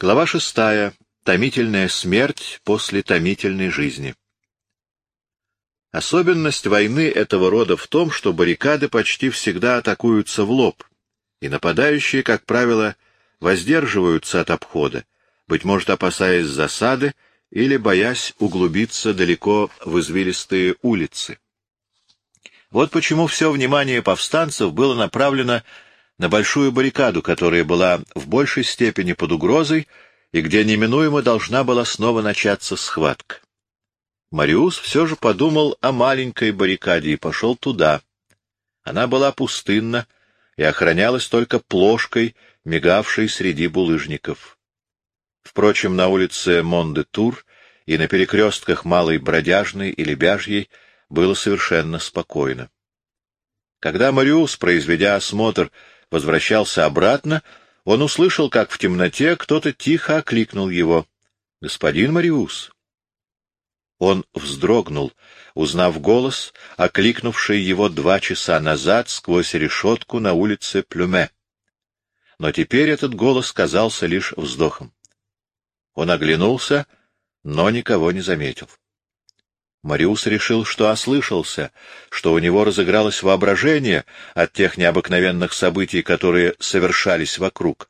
Глава шестая. Томительная смерть после томительной жизни. Особенность войны этого рода в том, что баррикады почти всегда атакуются в лоб, и нападающие, как правило, воздерживаются от обхода, быть может, опасаясь засады или боясь углубиться далеко в извилистые улицы. Вот почему все внимание повстанцев было направлено на большую баррикаду, которая была в большей степени под угрозой и где неминуемо должна была снова начаться схватка. Мариус все же подумал о маленькой баррикаде и пошел туда. Она была пустынна и охранялась только плошкой, мигавшей среди булыжников. Впрочем, на улице Мондетур и на перекрестках Малой Бродяжной и Лебяжьей было совершенно спокойно. Когда Мариус, произведя осмотр, возвращался обратно, он услышал, как в темноте кто-то тихо окликнул его. — Господин Мариус! Он вздрогнул, узнав голос, окликнувший его два часа назад сквозь решетку на улице Плюме. Но теперь этот голос казался лишь вздохом. Он оглянулся, но никого не заметил. Мариус решил, что ослышался, что у него разыгралось воображение от тех необыкновенных событий, которые совершались вокруг.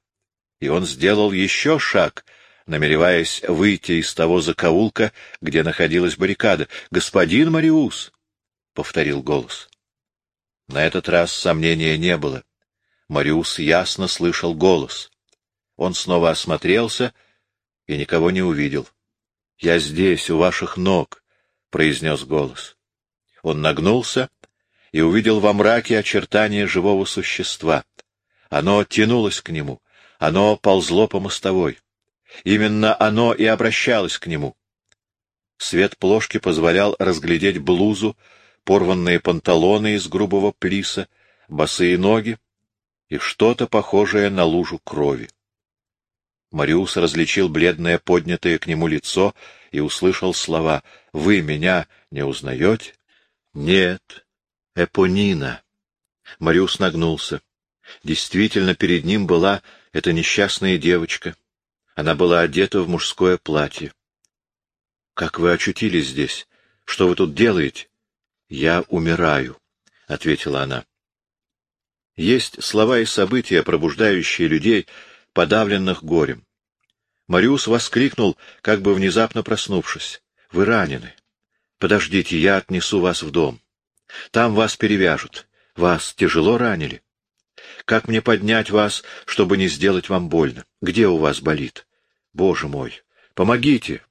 И он сделал еще шаг, намереваясь выйти из того закоулка, где находилась баррикада. «Господин Мариус!» — повторил голос. На этот раз сомнения не было. Мариус ясно слышал голос. Он снова осмотрелся и никого не увидел. «Я здесь, у ваших ног», — произнес голос. Он нагнулся и увидел во мраке очертания живого существа. Оно тянулось к нему, оно ползло по мостовой. Именно оно и обращалось к нему. Свет плошки позволял разглядеть блузу, порванные панталоны из грубого плиса, босые ноги и что-то похожее на лужу крови. Мариус различил бледное поднятое к нему лицо и услышал слова «Вы меня не узнаете?» «Нет, Эпонина». Мариус нагнулся. Действительно, перед ним была эта несчастная девочка. Она была одета в мужское платье. «Как вы очутились здесь? Что вы тут делаете?» «Я умираю», — ответила она. Есть слова и события, пробуждающие людей, подавленных горем. Мариус воскликнул, как бы внезапно проснувшись. — Вы ранены. Подождите, я отнесу вас в дом. Там вас перевяжут. Вас тяжело ранили. Как мне поднять вас, чтобы не сделать вам больно? Где у вас болит? Боже мой, помогите!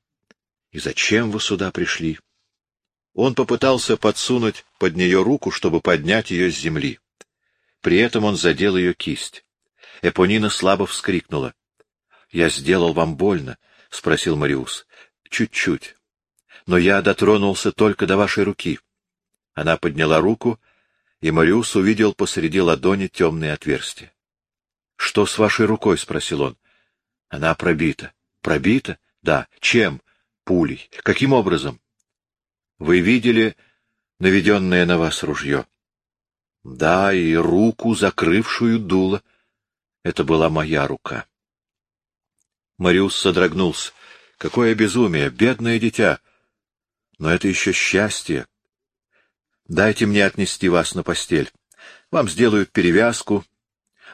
И зачем вы сюда пришли? Он попытался подсунуть под нее руку, чтобы поднять ее с земли. При этом он задел ее кисть. Эпонина слабо вскрикнула. — Я сделал вам больно? — спросил Мариус. — Чуть-чуть. Но я дотронулся только до вашей руки. Она подняла руку, и Мариус увидел посреди ладони темное отверстие. — Что с вашей рукой? — спросил он. — Она пробита. — Пробита? — Да. Чем? — Пулей. — Каким образом? — Вы видели наведенное на вас ружье? — Да, и руку, закрывшую дуло. Это была моя рука. Мариус содрогнулся. Какое безумие! Бедное дитя! Но это еще счастье. Дайте мне отнести вас на постель. Вам сделают перевязку.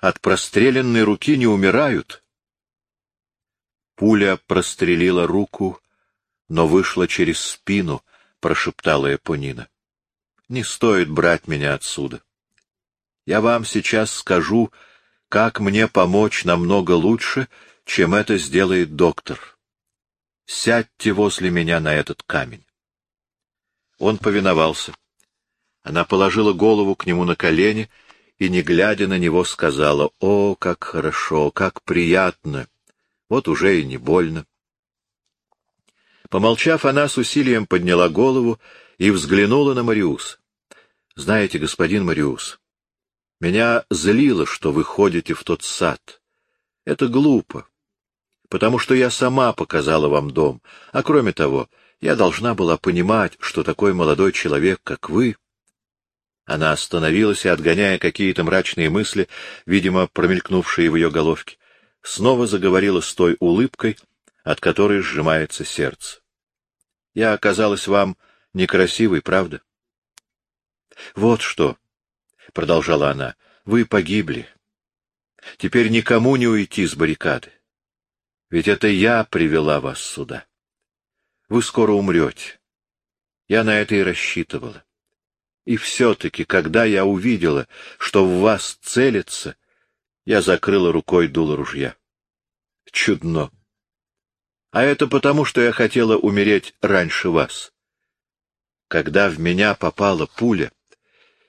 От простреленной руки не умирают. Пуля прострелила руку, но вышла через спину, — прошептала Эпонина. — Не стоит брать меня отсюда. Я вам сейчас скажу, как мне помочь намного лучше, чем это сделает доктор. Сядьте возле меня на этот камень. Он повиновался. Она положила голову к нему на колени и, не глядя на него, сказала, «О, как хорошо, как приятно! Вот уже и не больно». Помолчав, она с усилием подняла голову и взглянула на Мариус. «Знаете, господин Мариус, меня злило, что вы ходите в тот сад. Это глупо, потому что я сама показала вам дом, а кроме того, я должна была понимать, что такой молодой человек, как вы... Она остановилась и, отгоняя какие-то мрачные мысли, видимо, промелькнувшие в ее головке, снова заговорила с той улыбкой, от которой сжимается сердце. Я оказалась вам некрасивой, правда? — Вот что, — продолжала она, — вы погибли. Теперь никому не уйти с баррикады. Ведь это я привела вас сюда. Вы скоро умрете. Я на это и рассчитывала. И все-таки, когда я увидела, что в вас целится, я закрыла рукой дуло ружья. Чудно. А это потому, что я хотела умереть раньше вас. Когда в меня попала пуля,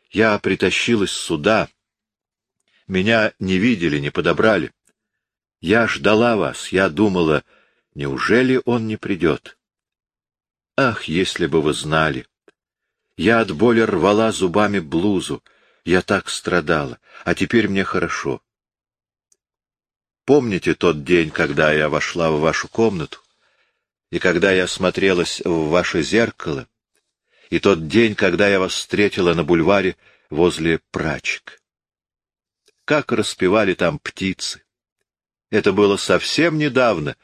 я притащилась сюда. Меня не видели, не подобрали. Я ждала вас, я думала, неужели он не придет? Ах, если бы вы знали! Я от боли рвала зубами блузу, я так страдала, а теперь мне хорошо. Помните тот день, когда я вошла в вашу комнату, и когда я смотрелась в ваше зеркало, и тот день, когда я вас встретила на бульваре возле прачек? Как распевали там птицы! Это было совсем недавно.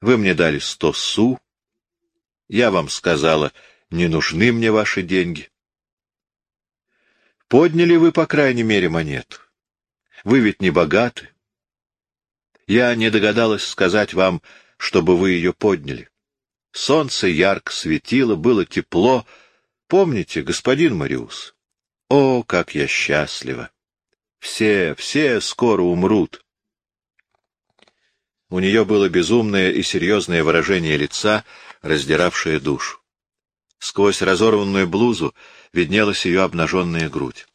Вы мне дали сто су. Я вам сказала, не нужны мне ваши деньги. Подняли вы, по крайней мере, монету. Вы ведь не богаты. Я не догадалась сказать вам, чтобы вы ее подняли. Солнце ярко светило, было тепло. Помните, господин Мариус? О, как я счастлива! Все, все скоро умрут. У нее было безумное и серьезное выражение лица, раздиравшее душу. Сквозь разорванную блузу виднелась ее обнаженная грудь.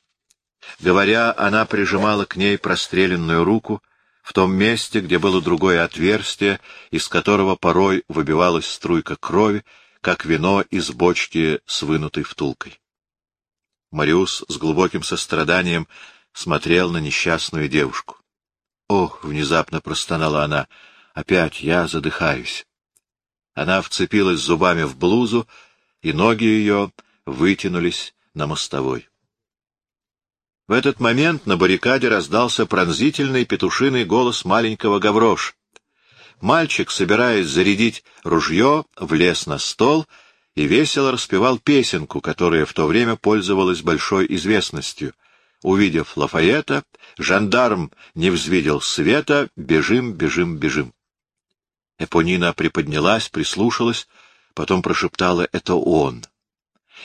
Говоря, она прижимала к ней простреленную руку — в том месте, где было другое отверстие, из которого порой выбивалась струйка крови, как вино из бочки с вынутой втулкой. Мариус с глубоким состраданием смотрел на несчастную девушку. «Ох!» — внезапно простонала она. «Опять я задыхаюсь». Она вцепилась зубами в блузу, и ноги ее вытянулись на мостовой. В этот момент на баррикаде раздался пронзительный петушиный голос маленького Гаврош. Мальчик, собираясь зарядить ружье, влез на стол и весело распевал песенку, которая в то время пользовалась большой известностью. Увидев Лафаэта, жандарм не взвидел света, бежим, бежим, бежим. Эпонина приподнялась, прислушалась, потом прошептала «это он».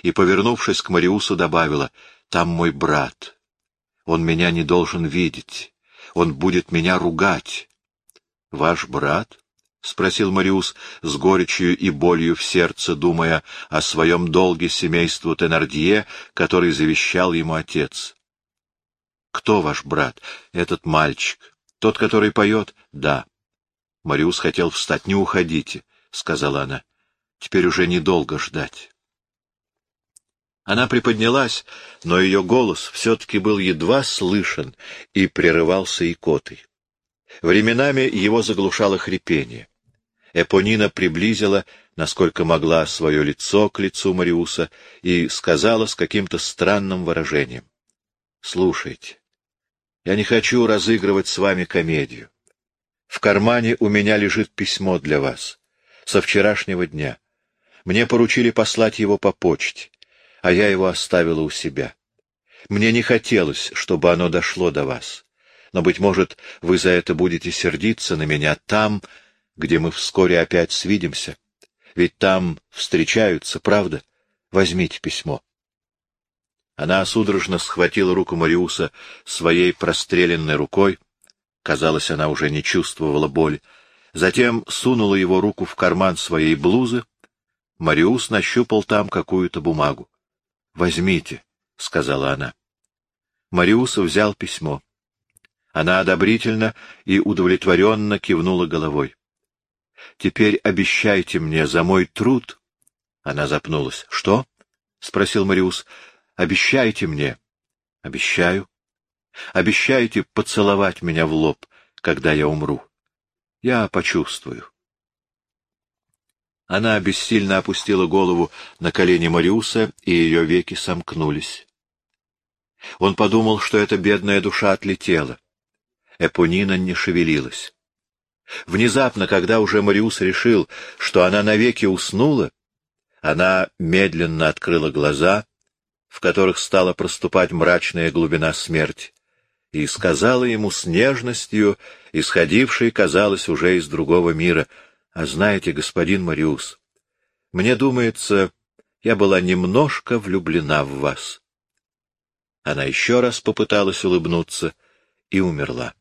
И, повернувшись к Мариусу, добавила «там мой брат». Он меня не должен видеть. Он будет меня ругать. — Ваш брат? — спросил Мариус с горечью и болью в сердце, думая о своем долге семейству Тенардье, который завещал ему отец. — Кто ваш брат? Этот мальчик. Тот, который поет? — Да. Мариус хотел встать. — Не уходите, — сказала она. — Теперь уже недолго ждать. Она приподнялась, но ее голос все-таки был едва слышен и прерывался икотой. Временами его заглушало хрипение. Эпонина приблизила, насколько могла, свое лицо к лицу Мариуса и сказала с каким-то странным выражением. — Слушайте, я не хочу разыгрывать с вами комедию. В кармане у меня лежит письмо для вас. Со вчерашнего дня. Мне поручили послать его по почте а я его оставила у себя. Мне не хотелось, чтобы оно дошло до вас. Но, быть может, вы за это будете сердиться на меня там, где мы вскоре опять свидимся. Ведь там встречаются, правда? Возьмите письмо. Она судорожно схватила руку Мариуса своей простреленной рукой. Казалось, она уже не чувствовала боли. Затем сунула его руку в карман своей блузы. Мариус нащупал там какую-то бумагу. Возьмите, — сказала она. Мариус взял письмо. Она одобрительно и удовлетворенно кивнула головой. — Теперь обещайте мне за мой труд... Она запнулась. — Что? — спросил Мариус. — Обещайте мне. — Обещаю. Обещайте поцеловать меня в лоб, когда я умру. Я почувствую. Она бессильно опустила голову на колени Мариуса, и ее веки сомкнулись. Он подумал, что эта бедная душа отлетела. Эпонина не шевелилась. Внезапно, когда уже Мариус решил, что она навеки уснула, она медленно открыла глаза, в которых стала проступать мрачная глубина смерти, и сказала ему с нежностью, исходившей, казалось, уже из другого мира, «А знаете, господин Мариус, мне думается, я была немножко влюблена в вас». Она еще раз попыталась улыбнуться и умерла.